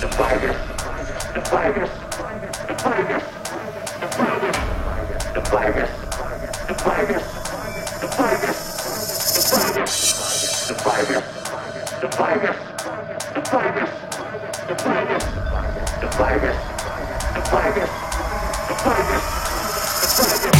the virus, the virus, the virus, the virus, the virus.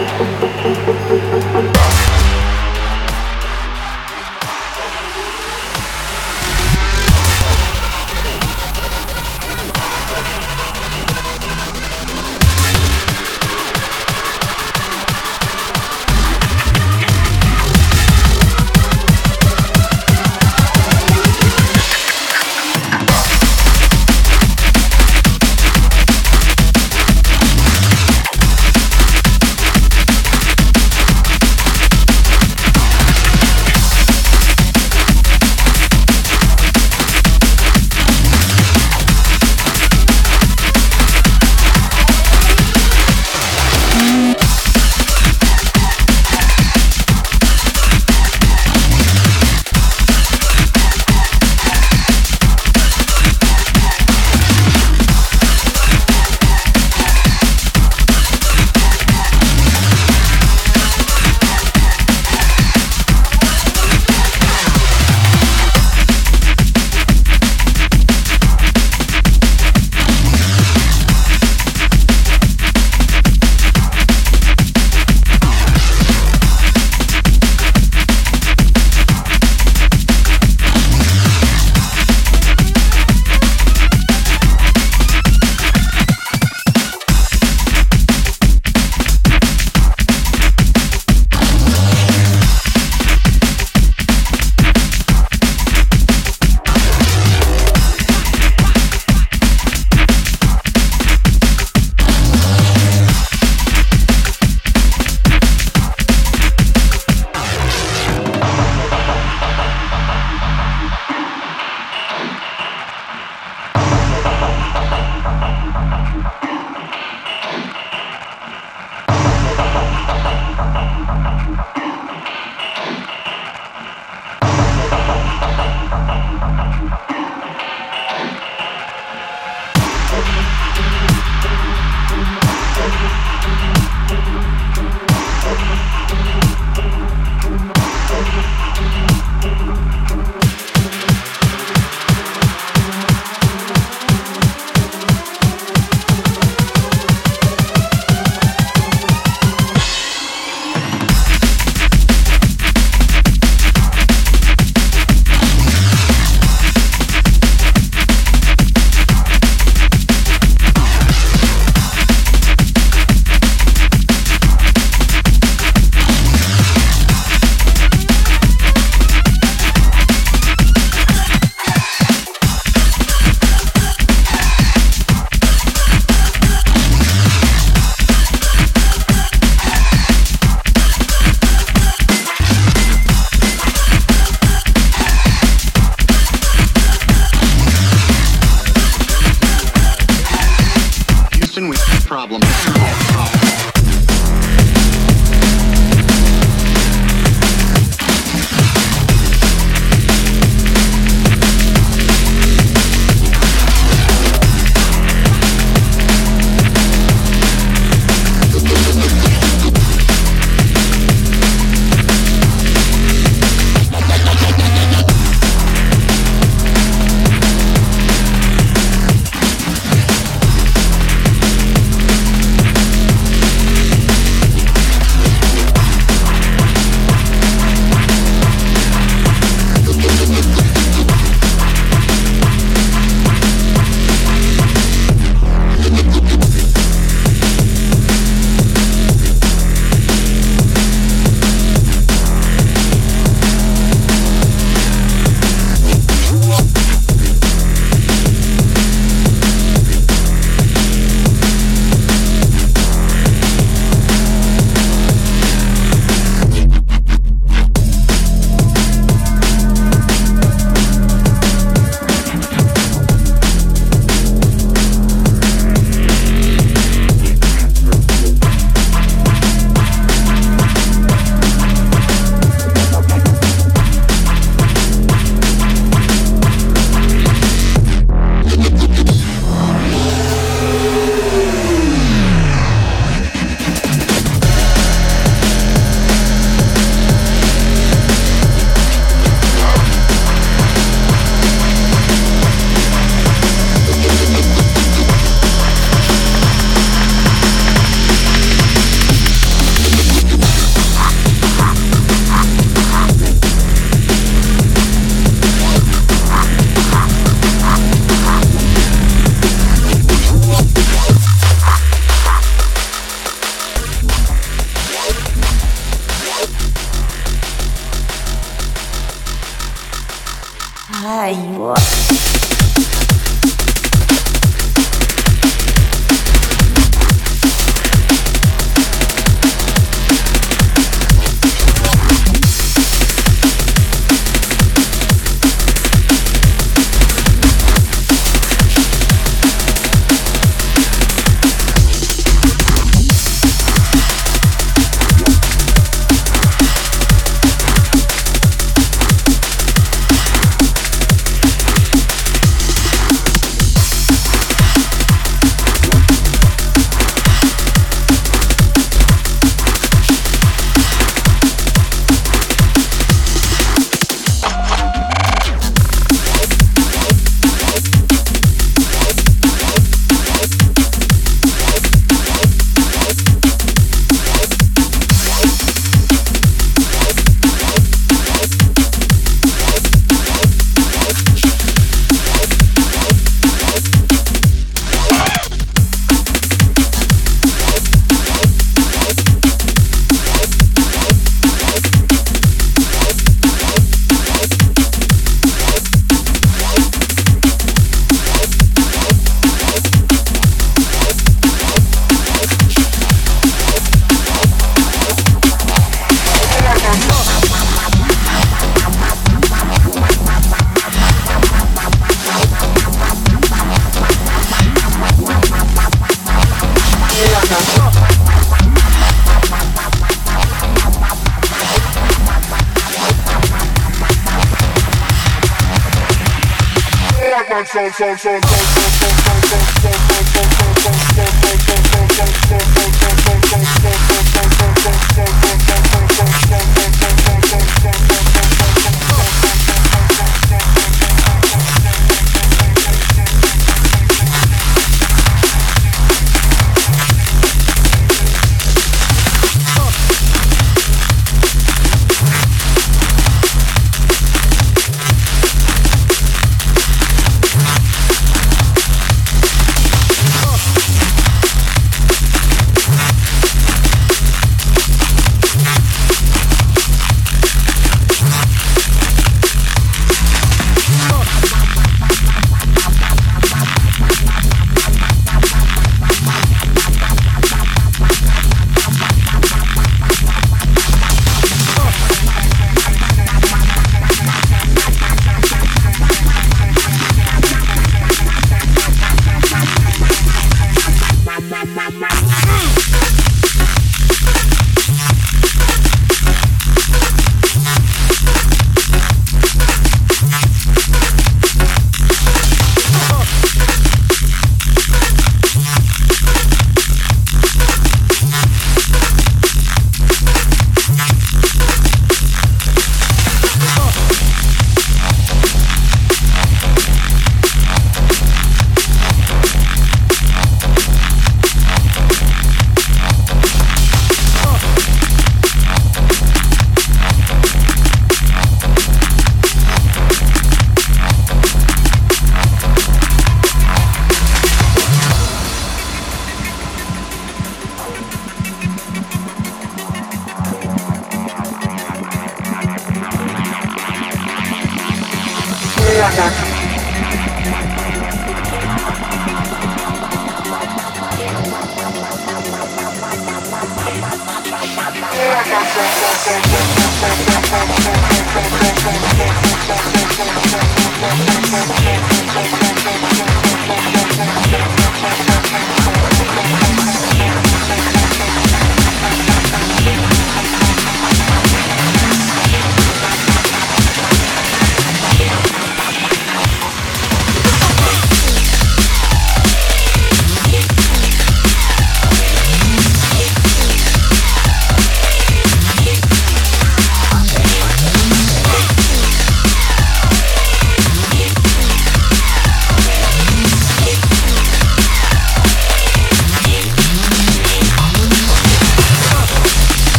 sound, sound,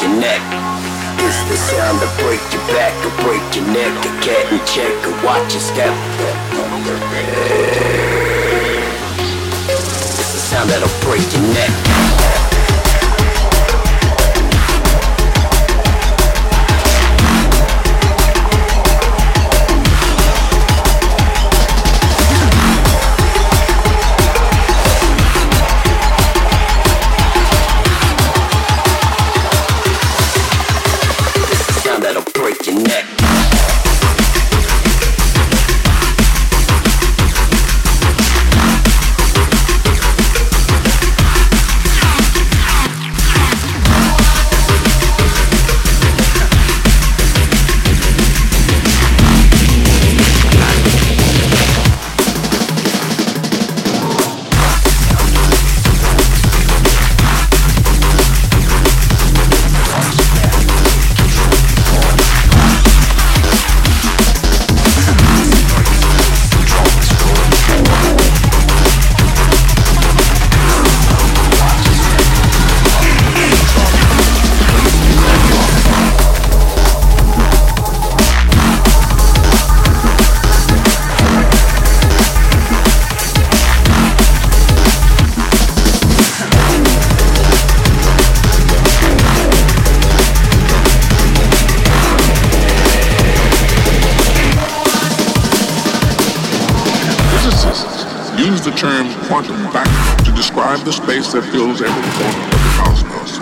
your neck. It's the sound that break your back or break your neck. A cat and check or watch your step. Space that fills every corner of the cosmos.